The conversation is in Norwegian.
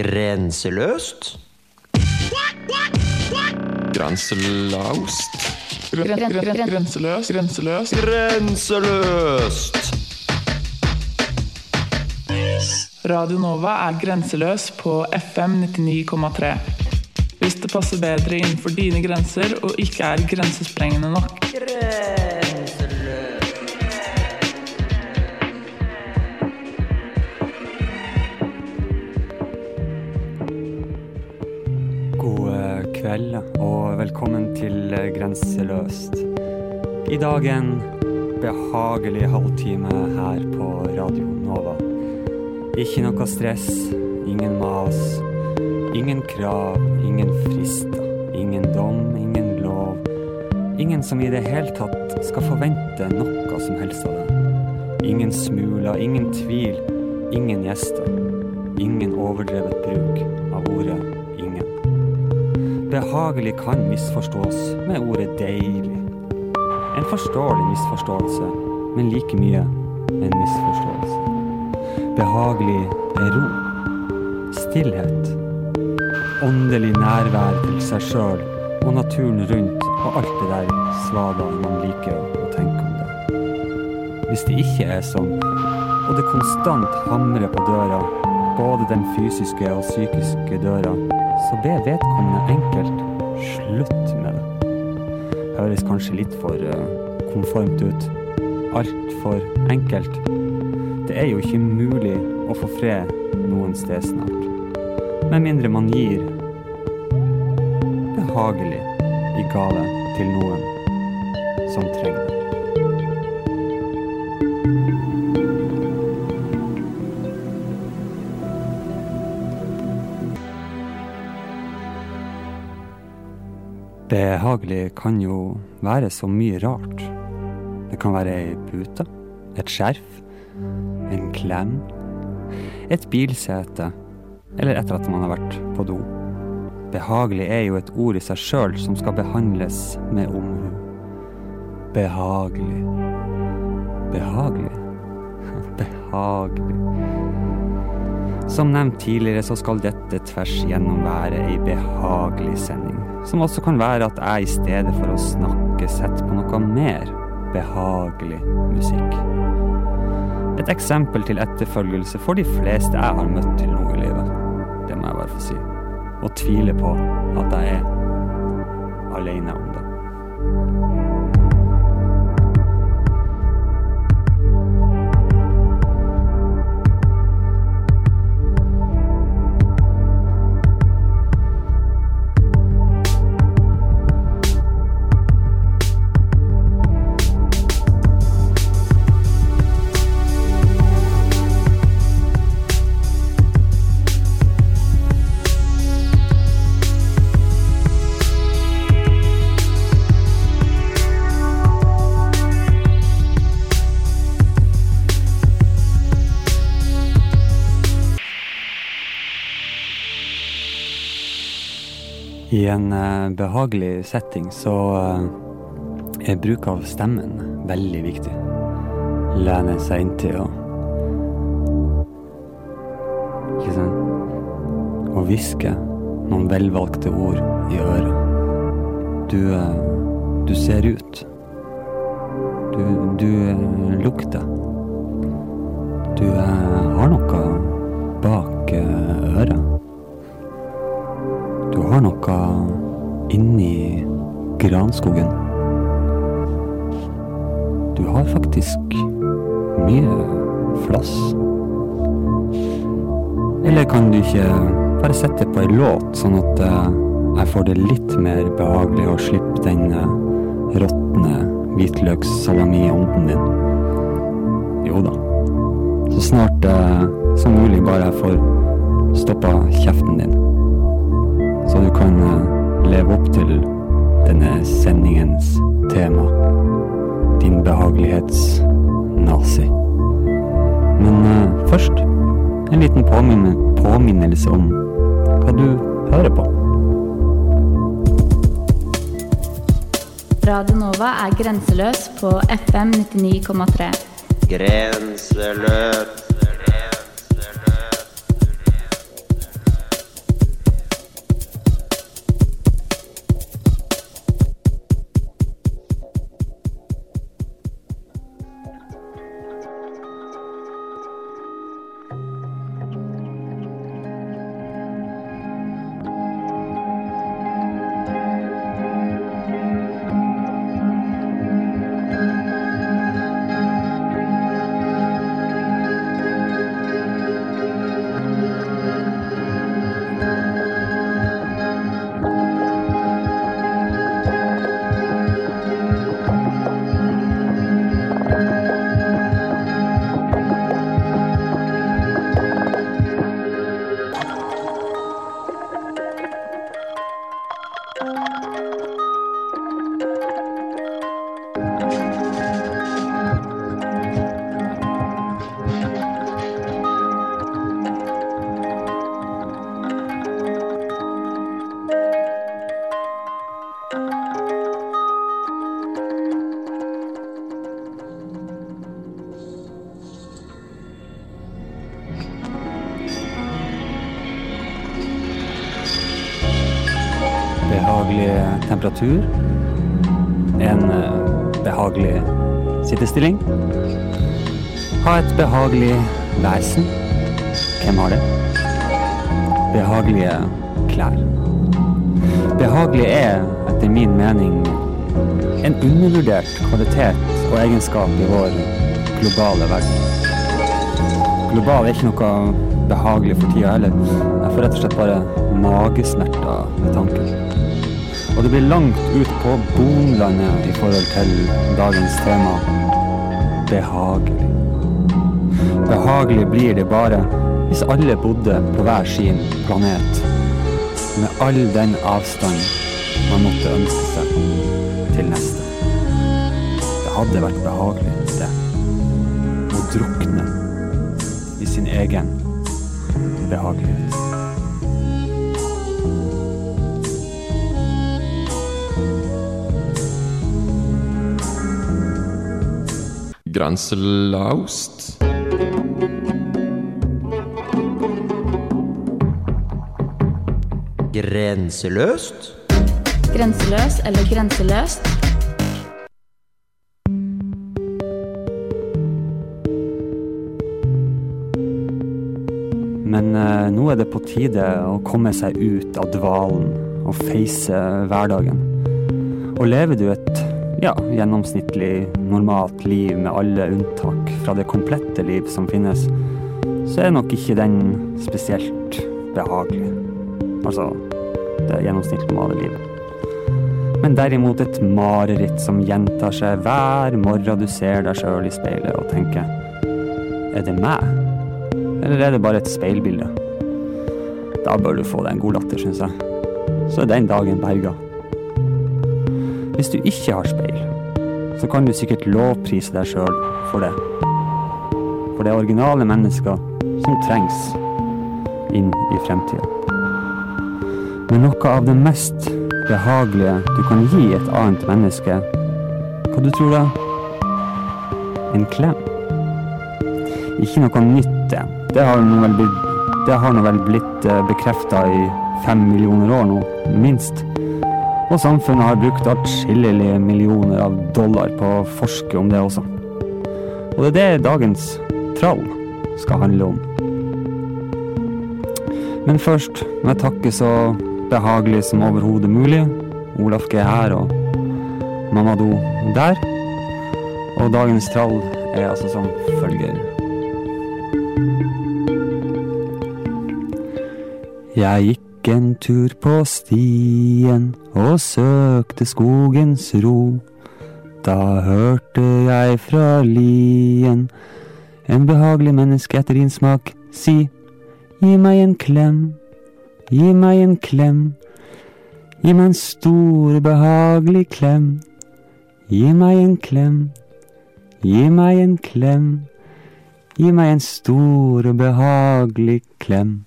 Grenseløst? Grenselaust. Grenseløst? Grenseløst? Grenseløst! Radio Nova er grenseløs på FM 99,3. Hvis det passer bedre innenfor dine grenser og ikke er grensesprengende nok. God eh, kveld og velkommen til eh, Grenseløst. I dag en behagelig halvtime her på Radio Nova. Ikke noe stress, ingen mas, ingen krav, ingen frister, ingen dom, ingen lov. Ingen som i det hele tatt skal forvente noe som helst av deg. Ingen smuler, ingen tvil, ingen gjester. Ingen overdrevet bruk av ordet. Behagelig kan misforstås med ordet deilig. En forståelig misforståelse, men like mye en misforståelse. Behagelig er ro, stillhet, åndelig nærvær til seg sjøl og naturen rundt og alt det der svada man liker å tenke om det. Hvis det ikke er sånn, og det konstant hamrer på døra, både den fysiske og psykiske døra, så be vedkommende enkelt slutt med det. Høres kanskje litt for eh, konformt ut. Altfor enkelt. Det er jo ikke mulig å få fred noen sted snart. Med mindre man gir behagelig i gave til noen som trenger det. Behagelig kan jo være så mye rart. Det kan være ei pute, et skjerf, en klem, et bilsete, eller etter at man har vært på do. Behagelig er jo et ord i seg sjøl som skal behandles med omhu. Behagelig. Behagelig. Behagelig. Som nevnt tidligere så skal dette tvers igjennom være ei behagelig sending. Som også kan være at jeg i stedet for å snakke setter på noe mer behagelig musikk. Et eksempel til etterfølgelse for de fleste jeg har møtt til nå i livet. Det må jeg bare få si. Og tviler på at jeg er alene om det. I en uh, behagelig setting så uh, er bruk av stemmen veldig viktig. Lene seg inntil og Ikke sant? Og hviske noen velvalgte ord i øret. Du uh, Du ser ut. Du, du lukter. Du eh, inni granskogen. Du har faktisk mye flass. Eller kan du ikke bare sette på ei låt, sånn at eh, jeg får det litt mer behagelig å slippe den eh, råtne hvitløkssalami-ånden din? Jo da. Så snart eh, som mulig bare jeg får stoppa kjeften din så du kan eh, leve opp til denne sendingens tema. Din behagelighetsnazi. Men uh, først en liten påminne, påminnelse om hva du hører på. Radio Nova er grenseløs på FM 99,3. Grenseløst. behagelig temperatur. En eh, behagelig sittestilling. Ha et behagelig vesen. Hvem har det? Behagelige klær. Behagelig er, etter min mening, en undervurdert kvalitet og egenskap i vår globale verden. Global er ikke noe behagelig for tida heller. Jeg får rett og slett bare magesmerter ved tanken. Og det blir langt ut på bonlandet i forhold til dagens tema behagelig. Behagelig blir det bare hvis alle bodde på hver sin planet, med all den avstand man måtte ønske seg til neste. Det hadde vært behagelig, det. Å drukne i sin egen behagelighet. Grenselaust. Grenseløst. Grenseløs eller grenseløst. Men eh, nå er det på tide å komme seg ut av dvalen og face hverdagen. Og lever du et ja, gjennomsnittlig, normalt liv med alle unntak fra det komplette liv som finnes, så er nok ikke den spesielt behagelig. Altså det gjennomsnittlig normale livet. Men derimot et mareritt som gjentar seg hver morgen du ser deg sjøl i speilet og tenker Er det meg? Eller er det bare et speilbilde? Da bør du få deg en god latter, syns jeg. Så er den dagen berga. Hvis du ikke har speil, så kan du sikkert lovprise deg sjøl for det. For det er originale mennesker som trengs inn i fremtida. Men noe av det mest behagelige du kan gi et annet menneske, hva du tror da? En klem. Ikke noe nytt, det. Det har nå vel blitt, det blitt bekrefta i fem millioner år nå, minst. Og samfunnet har brukt atskillige millioner av dollar på å forske om det også. Og det er det dagens trall skal handle om. Men først må jeg takke så behagelig som overhodet mulig. Olaf G her og Mamadou der. Og dagens trall er altså som følger. Jeg gikk en tur på stien og søkte skogens ro. Da hørte jeg fra lien en behagelig menneske etter din smak si gi meg en klem, gi meg en klem. Gi meg en stor, behagelig klem. Gi meg en klem, gi meg en klem. Gi meg en stor og behagelig klem.